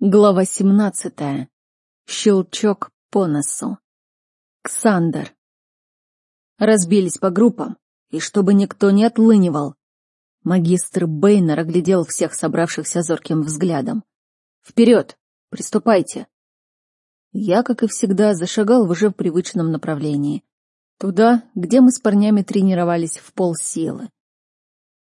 Глава 17. Щелчок по носу. Ксандер. Разбились по группам, и чтобы никто не отлынивал. Магистр Бейнер оглядел всех собравшихся зорким взглядом. «Вперед! Приступайте!» Я, как и всегда, зашагал в уже привычном направлении. Туда, где мы с парнями тренировались в полсилы.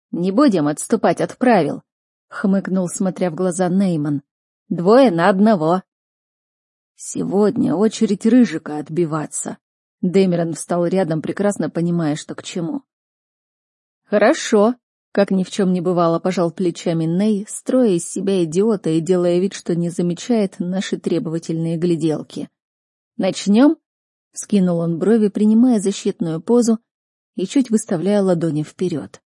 «Не будем отступать от правил», — хмыкнул, смотря в глаза Нейман. Двое на одного. Сегодня очередь Рыжика отбиваться. Дэмерон встал рядом, прекрасно понимая, что к чему. Хорошо, как ни в чем не бывало, пожал плечами Ней, строя из себя идиота и делая вид, что не замечает наши требовательные гляделки. Начнем? Скинул он брови, принимая защитную позу и чуть выставляя ладони вперед.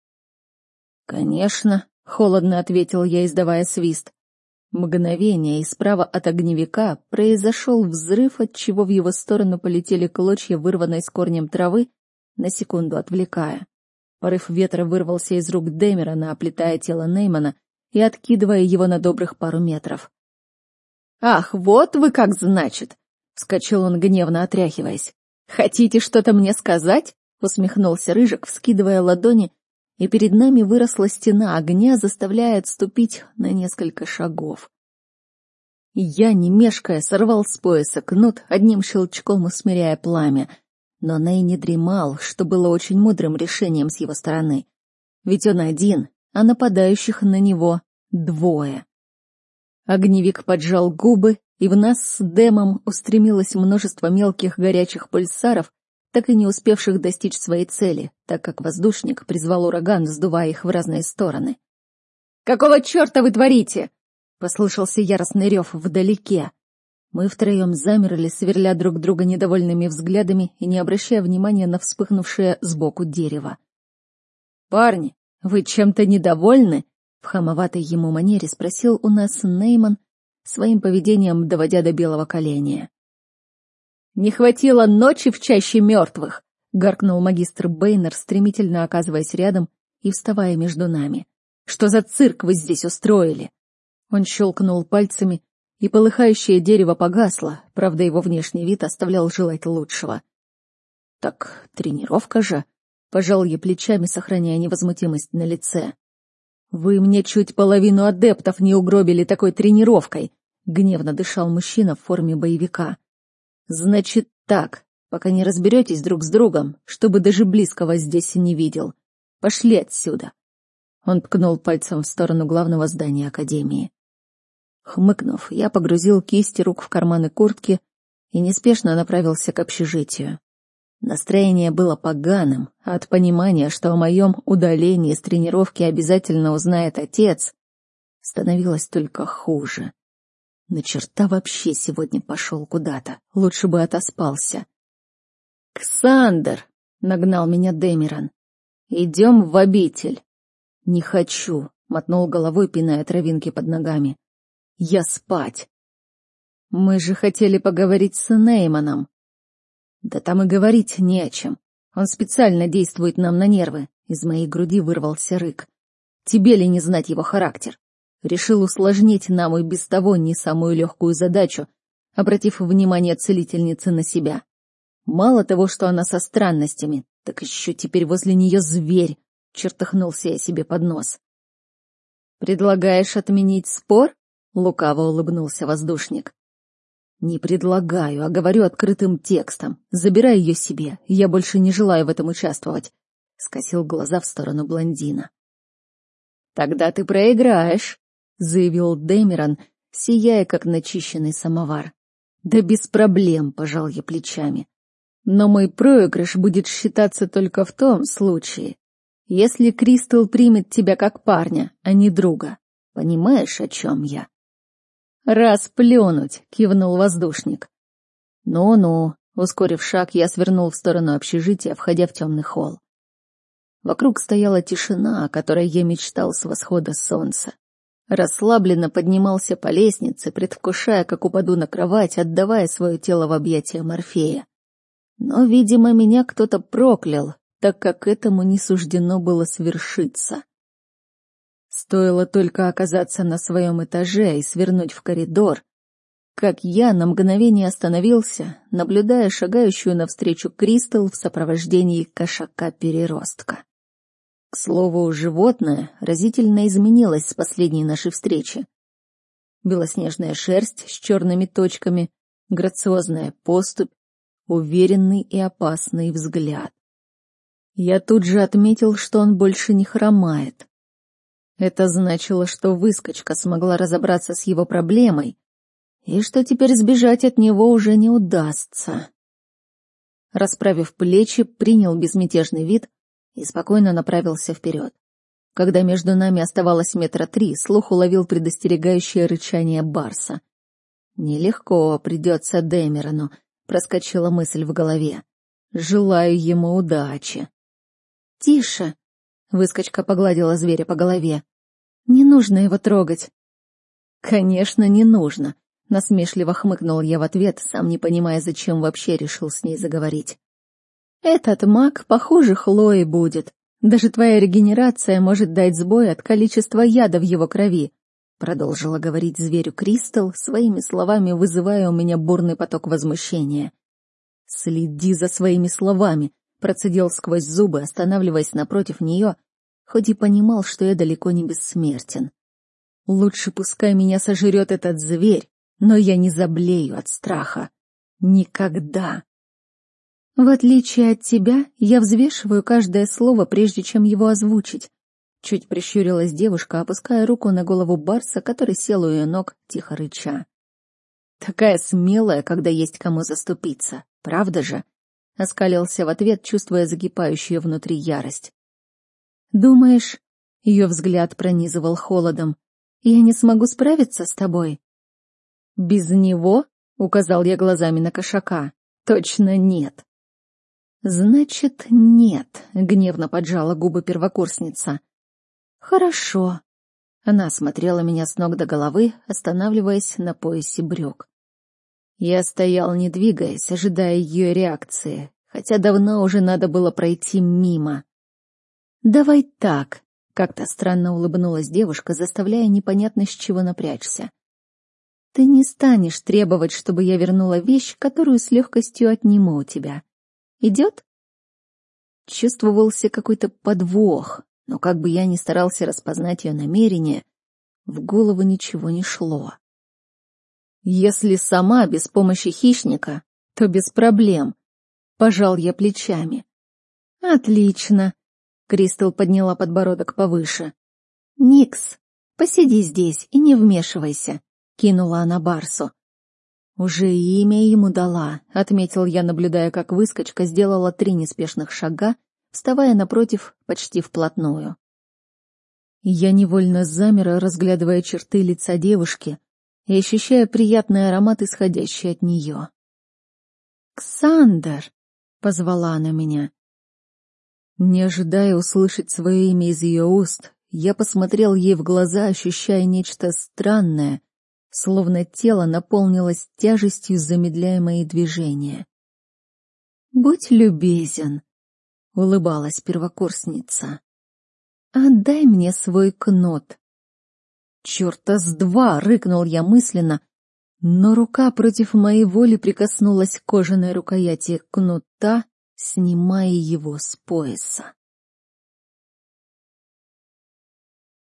Конечно, холодно ответил я, издавая свист. Мгновение, и справа от огневика произошел взрыв, от чего в его сторону полетели клочья вырванной с корнем травы, на секунду отвлекая. Порыв ветра вырвался из рук Дэмерона, оплетая тело Неймана и откидывая его на добрых пару метров. «Ах, вот вы как значит!» — вскочил он, гневно отряхиваясь. «Хотите что-то мне сказать?» — усмехнулся Рыжик, вскидывая ладони и перед нами выросла стена огня, заставляя отступить на несколько шагов. Я, не мешкая, сорвал с пояса кнут, одним щелчком усмиряя пламя. Но Ней не дремал, что было очень мудрым решением с его стороны. Ведь он один, а нападающих на него двое. Огневик поджал губы, и в нас с Дэмом устремилось множество мелких горячих пульсаров, так и не успевших достичь своей цели, так как воздушник призвал ураган, сдувая их в разные стороны. «Какого черта вы творите?» — послышался яростный рев вдалеке. Мы втроем замерли, сверля друг друга недовольными взглядами и не обращая внимания на вспыхнувшее сбоку дерево. «Парни, вы чем-то недовольны?» — в хамоватой ему манере спросил у нас Нейман, своим поведением доводя до белого коленя. «Не хватило ночи в чаще мертвых!» — гаркнул магистр Бейнер, стремительно оказываясь рядом и вставая между нами. «Что за цирк вы здесь устроили?» Он щелкнул пальцами, и полыхающее дерево погасло, правда, его внешний вид оставлял желать лучшего. «Так тренировка же!» — пожал я плечами, сохраняя невозмутимость на лице. «Вы мне чуть половину адептов не угробили такой тренировкой!» — гневно дышал мужчина в форме боевика. Значит так, пока не разберетесь друг с другом, чтобы даже близкого здесь не видел. Пошли отсюда. Он ткнул пальцем в сторону главного здания Академии. Хмыкнув, я погрузил кисти рук в карманы куртки и неспешно направился к общежитию. Настроение было поганым, а от понимания, что о моем удалении с тренировки обязательно узнает отец, становилось только хуже. На черта вообще сегодня пошел куда-то. Лучше бы отоспался. «Ксандр!» — нагнал меня Демиран. «Идем в обитель». «Не хочу», — мотнул головой, пиная травинки под ногами. «Я спать». «Мы же хотели поговорить с Нейманом». «Да там и говорить не о чем. Он специально действует нам на нервы». Из моей груди вырвался рык. «Тебе ли не знать его характер? Решил усложнить нам и без того не самую легкую задачу, обратив внимание целительницы на себя. Мало того, что она со странностями, так еще теперь возле нее зверь, чертыхнулся я себе под нос. «Предлагаешь отменить спор?» — лукаво улыбнулся воздушник. «Не предлагаю, а говорю открытым текстом. Забирай ее себе, я больше не желаю в этом участвовать», — скосил глаза в сторону блондина. «Тогда ты проиграешь», заявил Дэмерон, сияя, как начищенный самовар. Да без проблем, пожал я плечами. Но мой проигрыш будет считаться только в том случае, если Кристал примет тебя как парня, а не друга. Понимаешь, о чем я? Раз плюнуть, кивнул воздушник. Ну-ну, ускорив шаг, я свернул в сторону общежития, входя в темный холл. Вокруг стояла тишина, о которой я мечтал с восхода солнца. Расслабленно поднимался по лестнице, предвкушая, как упаду на кровать, отдавая свое тело в объятия Морфея. Но, видимо, меня кто-то проклял, так как этому не суждено было свершиться. Стоило только оказаться на своем этаже и свернуть в коридор, как я на мгновение остановился, наблюдая шагающую навстречу Кристал в сопровождении кошака-переростка. К слову, животное разительно изменилось с последней нашей встречи. Белоснежная шерсть с черными точками, грациозная поступь, уверенный и опасный взгляд. Я тут же отметил, что он больше не хромает. Это значило, что выскочка смогла разобраться с его проблемой, и что теперь сбежать от него уже не удастся. Расправив плечи, принял безмятежный вид и спокойно направился вперед. Когда между нами оставалось метра три, слух уловил предостерегающее рычание Барса. «Нелегко придется Дэмерону», — проскочила мысль в голове. «Желаю ему удачи». «Тише!» — выскочка погладила зверя по голове. «Не нужно его трогать». «Конечно, не нужно», — насмешливо хмыкнул я в ответ, сам не понимая, зачем вообще решил с ней заговорить. «Этот маг, похоже, Хлои будет. Даже твоя регенерация может дать сбой от количества яда в его крови, продолжила говорить зверю Кристал, своими словами вызывая у меня бурный поток возмущения. Следи за своими словами, процедил сквозь зубы, останавливаясь напротив нее, хоть и понимал, что я далеко не бессмертен. Лучше пускай меня сожрет этот зверь, но я не заблею от страха. Никогда. В отличие от тебя, я взвешиваю каждое слово, прежде чем его озвучить. Чуть прищурилась девушка, опуская руку на голову Барса, который сел у ее ног, тихо рыча. Такая смелая, когда есть кому заступиться, правда же? Оскалился в ответ, чувствуя закипающую внутри ярость. Думаешь, ее взгляд пронизывал холодом. Я не смогу справиться с тобой? Без него? Указал я глазами на кошака. Точно нет. «Значит, нет», — гневно поджала губы первокурсница. «Хорошо». Она смотрела меня с ног до головы, останавливаясь на поясе брюк. Я стоял, не двигаясь, ожидая ее реакции, хотя давно уже надо было пройти мимо. «Давай так», — как-то странно улыбнулась девушка, заставляя непонятно с чего напрячься. «Ты не станешь требовать, чтобы я вернула вещь, которую с легкостью отниму у тебя. Идет? Чувствовался какой-то подвох, но как бы я ни старался распознать ее намерение, в голову ничего не шло. Если сама без помощи хищника, то без проблем. Пожал я плечами. Отлично. Кристал подняла подбородок повыше. Никс, посиди здесь и не вмешивайся, кинула она Барсу. «Уже имя ему дала», — отметил я, наблюдая, как выскочка сделала три неспешных шага, вставая напротив почти вплотную. Я невольно замер, разглядывая черты лица девушки и ощущая приятный аромат, исходящий от нее. «Ксандр!» — позвала она меня. Не ожидая услышать свое имя из ее уст, я посмотрел ей в глаза, ощущая нечто странное, словно тело наполнилось тяжестью, замедляя мои движения. «Будь любезен», — улыбалась первокурсница. «Отдай мне свой кнут». «Черта с два!» — рыкнул я мысленно, но рука против моей воли прикоснулась к кожаной рукояти кнута, снимая его с пояса.